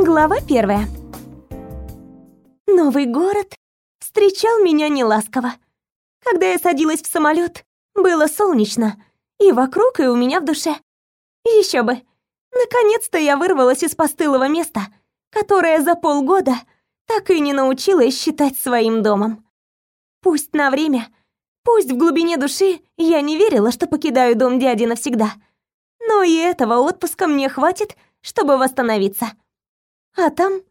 Глава первая. Новый город встречал меня неласково. Когда я садилась в самолет, было солнечно, и вокруг, и у меня в душе. Еще бы. Наконец-то я вырвалась из постылого места, которое за полгода так и не научилась считать своим домом. Пусть на время, пусть в глубине души я не верила, что покидаю дом дяди навсегда, но и этого отпуска мне хватит, чтобы восстановиться. А там,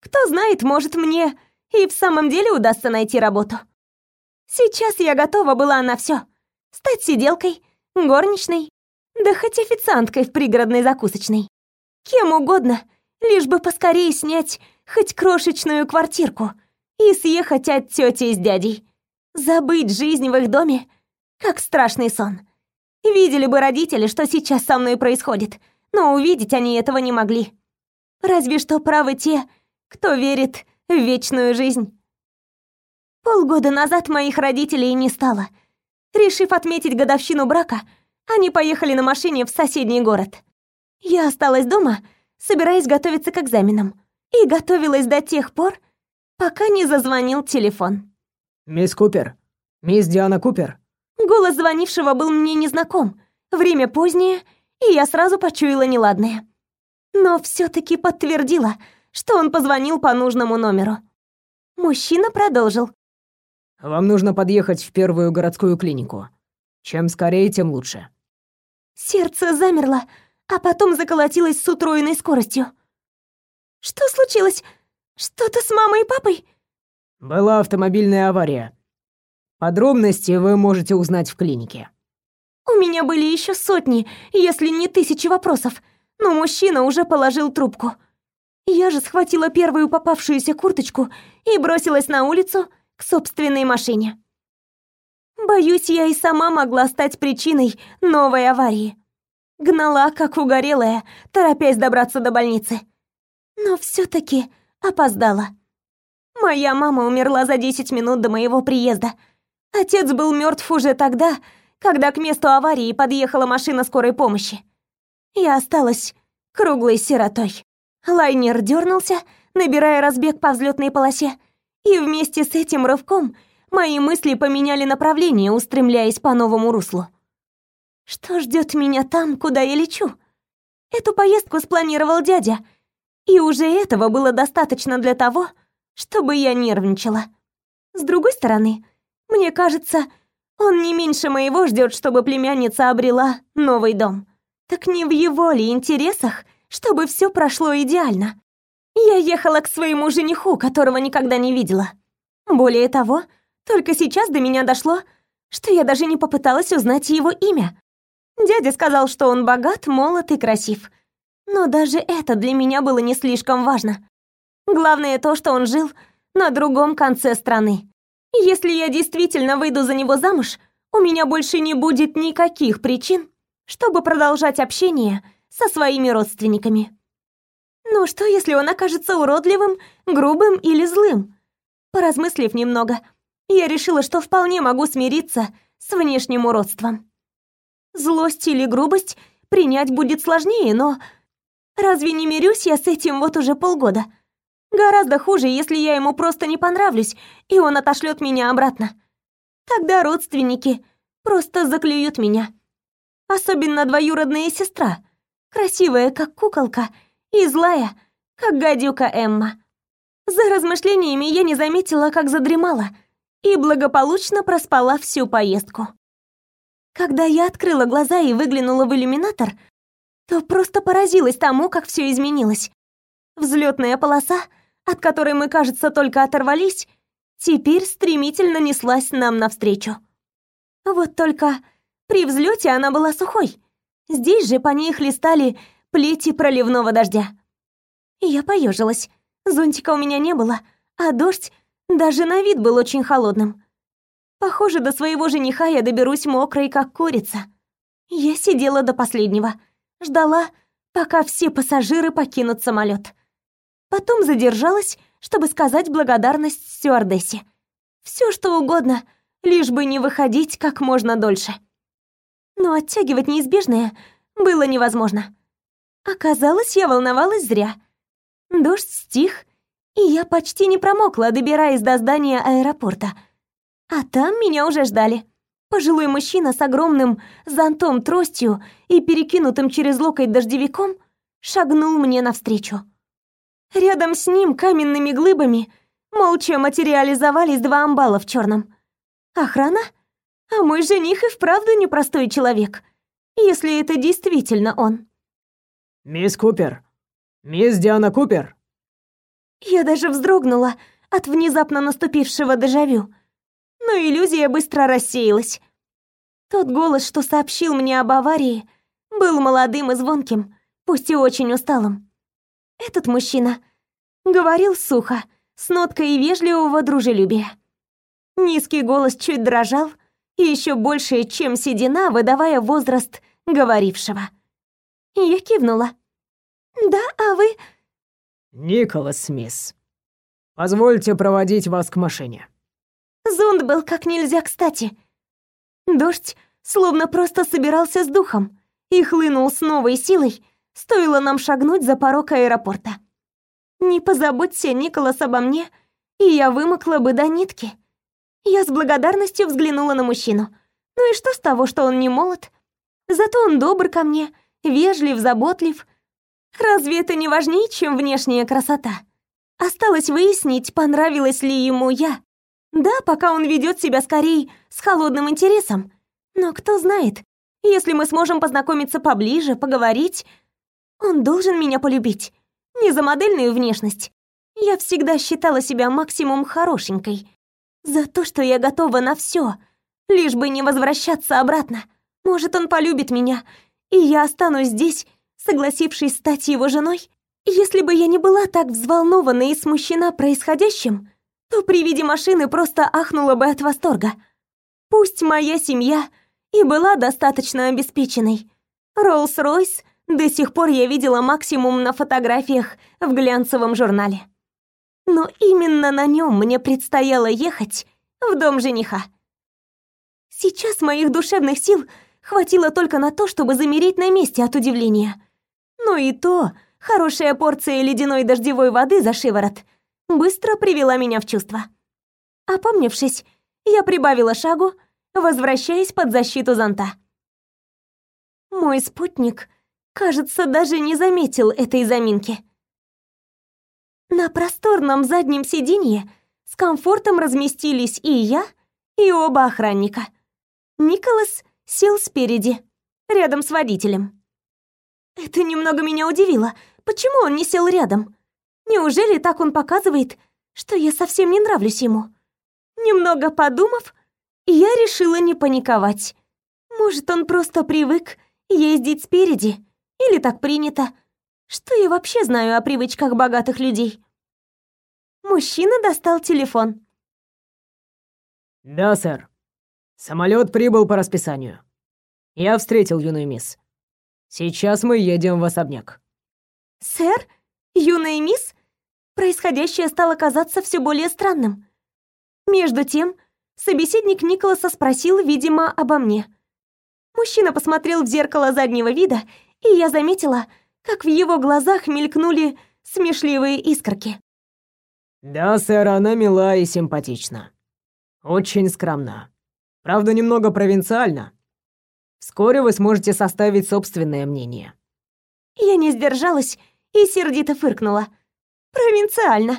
кто знает, может мне и в самом деле удастся найти работу. Сейчас я готова была на все: Стать сиделкой, горничной, да хоть официанткой в пригородной закусочной. Кем угодно, лишь бы поскорее снять хоть крошечную квартирку и съехать от тети с дядей. Забыть жизнь в их доме, как страшный сон. Видели бы родители, что сейчас со мной происходит, но увидеть они этого не могли. Разве что правы те, кто верит в вечную жизнь. Полгода назад моих родителей не стало. Решив отметить годовщину брака, они поехали на машине в соседний город. Я осталась дома, собираясь готовиться к экзаменам, и готовилась до тех пор, пока не зазвонил телефон. «Мисс Купер? Мисс Диана Купер?» Голос звонившего был мне незнаком. Время позднее, и я сразу почуяла неладное но все-таки подтвердила, что он позвонил по нужному номеру. Мужчина продолжил. «Вам нужно подъехать в первую городскую клинику. Чем скорее, тем лучше». Сердце замерло, а потом заколотилось с утроенной скоростью. «Что случилось? Что-то с мамой и папой?» «Была автомобильная авария. Подробности вы можете узнать в клинике». У меня были еще сотни, если не тысячи вопросов, но мужчина уже положил трубку. Я же схватила первую попавшуюся курточку и бросилась на улицу к собственной машине. Боюсь, я и сама могла стать причиной новой аварии. Гнала, как угорелая, торопясь добраться до больницы. Но все таки опоздала. Моя мама умерла за 10 минут до моего приезда. Отец был мертв уже тогда, когда к месту аварии подъехала машина скорой помощи. Я осталась круглой сиротой. Лайнер дернулся, набирая разбег по взлетной полосе, и вместе с этим рывком мои мысли поменяли направление, устремляясь по новому руслу. Что ждет меня там, куда я лечу? Эту поездку спланировал дядя, и уже этого было достаточно для того, чтобы я нервничала. С другой стороны, мне кажется, он не меньше моего ждет, чтобы племянница обрела новый дом. Так не в его ли интересах, чтобы все прошло идеально? Я ехала к своему жениху, которого никогда не видела. Более того, только сейчас до меня дошло, что я даже не попыталась узнать его имя. Дядя сказал, что он богат, молод и красив. Но даже это для меня было не слишком важно. Главное то, что он жил на другом конце страны. Если я действительно выйду за него замуж, у меня больше не будет никаких причин чтобы продолжать общение со своими родственниками. Ну что, если он окажется уродливым, грубым или злым? Поразмыслив немного, я решила, что вполне могу смириться с внешним уродством. Злость или грубость принять будет сложнее, но разве не мирюсь я с этим вот уже полгода? Гораздо хуже, если я ему просто не понравлюсь, и он отошлет меня обратно. Тогда родственники просто заклюют меня. Особенно двоюродная сестра, красивая, как куколка, и злая, как гадюка Эмма. За размышлениями я не заметила, как задремала, и благополучно проспала всю поездку. Когда я открыла глаза и выглянула в иллюминатор, то просто поразилась тому, как все изменилось. Взлетная полоса, от которой мы, кажется, только оторвались, теперь стремительно неслась нам навстречу. Вот только при взлете она была сухой. Здесь же по ней хлестали плети проливного дождя. Я поежилась. Зонтика у меня не было, а дождь даже на вид был очень холодным. Похоже, до своего жениха я доберусь мокрой, как курица. Я сидела до последнего, ждала, пока все пассажиры покинут самолет. Потом задержалась, чтобы сказать благодарность стюардессе. Все что угодно, лишь бы не выходить как можно дольше но оттягивать неизбежное было невозможно. Оказалось, я волновалась зря. Дождь стих, и я почти не промокла, добираясь до здания аэропорта. А там меня уже ждали. Пожилой мужчина с огромным зонтом-тростью и перекинутым через локоть дождевиком шагнул мне навстречу. Рядом с ним каменными глыбами молча материализовались два амбала в черном. Охрана? А мой жених и вправду непростой человек, если это действительно он. «Мисс Купер! Мисс Диана Купер!» Я даже вздрогнула от внезапно наступившего дежавю, но иллюзия быстро рассеялась. Тот голос, что сообщил мне об аварии, был молодым и звонким, пусть и очень усталым. Этот мужчина говорил сухо, с ноткой вежливого дружелюбия. Низкий голос чуть дрожал, и еще больше, чем седина, выдавая возраст говорившего. Я кивнула. «Да, а вы...» «Николас, мисс. Позвольте проводить вас к машине». Зонт был как нельзя кстати. Дождь словно просто собирался с духом и хлынул с новой силой, стоило нам шагнуть за порог аэропорта. Не позаботься, Николас, обо мне, и я вымокла бы до нитки. Я с благодарностью взглянула на мужчину. Ну и что с того, что он не молод? Зато он добр ко мне, вежлив, заботлив. Разве это не важнее, чем внешняя красота? Осталось выяснить, понравилась ли ему я. Да, пока он ведет себя скорее с холодным интересом. Но кто знает, если мы сможем познакомиться поближе, поговорить, он должен меня полюбить. Не за модельную внешность. Я всегда считала себя максимум хорошенькой. За то, что я готова на все, лишь бы не возвращаться обратно. Может, он полюбит меня, и я останусь здесь, согласившись стать его женой? Если бы я не была так взволнована и смущена происходящим, то при виде машины просто ахнула бы от восторга. Пусть моя семья и была достаточно обеспеченной. Роллс-Ройс до сих пор я видела максимум на фотографиях в глянцевом журнале. Но именно на нем мне предстояло ехать в дом жениха. Сейчас моих душевных сил хватило только на то, чтобы замереть на месте от удивления. Но и то хорошая порция ледяной дождевой воды за шиворот быстро привела меня в чувство. Опомнившись, я прибавила шагу, возвращаясь под защиту зонта. Мой спутник, кажется, даже не заметил этой заминки. На просторном заднем сиденье с комфортом разместились и я, и оба охранника. Николас сел спереди, рядом с водителем. Это немного меня удивило. Почему он не сел рядом? Неужели так он показывает, что я совсем не нравлюсь ему? Немного подумав, я решила не паниковать. Может, он просто привык ездить спереди, или так принято. Что я вообще знаю о привычках богатых людей? Мужчина достал телефон. «Да, сэр. Самолет прибыл по расписанию. Я встретил юную мисс. Сейчас мы едем в особняк». «Сэр? Юная мисс?» Происходящее стало казаться все более странным. Между тем, собеседник Николаса спросил, видимо, обо мне. Мужчина посмотрел в зеркало заднего вида, и я заметила, как в его глазах мелькнули смешливые искорки. «Да, сэр, она мила и симпатична. Очень скромна. Правда, немного провинциальна. Вскоре вы сможете составить собственное мнение». Я не сдержалась и сердито фыркнула. «Провинциально.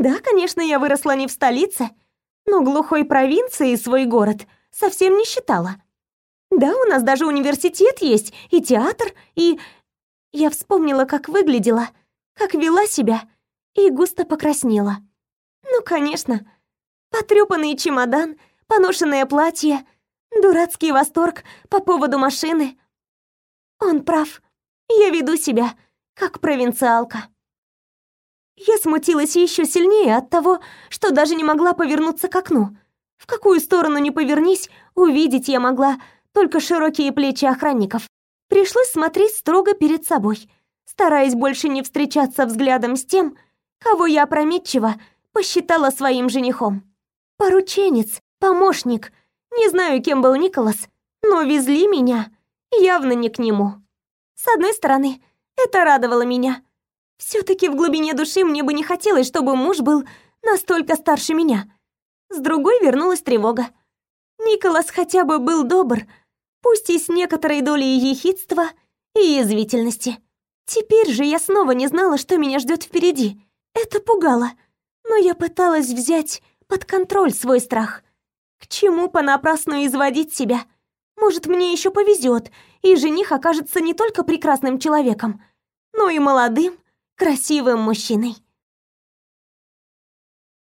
Да, конечно, я выросла не в столице, но глухой провинцией свой город совсем не считала. Да, у нас даже университет есть, и театр, и... Я вспомнила, как выглядела, как вела себя, и густо покраснела. Ну, конечно. Потрёпанный чемодан, поношенное платье, дурацкий восторг по поводу машины. Он прав. Я веду себя как провинциалка. Я смутилась еще сильнее от того, что даже не могла повернуться к окну. В какую сторону ни повернись, увидеть я могла только широкие плечи охранников. Пришлось смотреть строго перед собой, стараясь больше не встречаться взглядом с тем, кого я опрометчиво посчитала своим женихом. Порученец, помощник, не знаю, кем был Николас, но везли меня явно не к нему. С одной стороны, это радовало меня. все таки в глубине души мне бы не хотелось, чтобы муж был настолько старше меня. С другой вернулась тревога. Николас хотя бы был добр, пусть и с некоторой долей ехидства и язвительности. Теперь же я снова не знала, что меня ждет впереди. Это пугало, но я пыталась взять под контроль свой страх. К чему понапрасну изводить себя? Может, мне еще повезет, и жених окажется не только прекрасным человеком, но и молодым, красивым мужчиной.